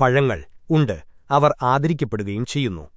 പഴങ്ങൾ ഉണ്ട്. അവർ ആദരിക്കപ്പെടുകയും ചെയ്യുന്നു.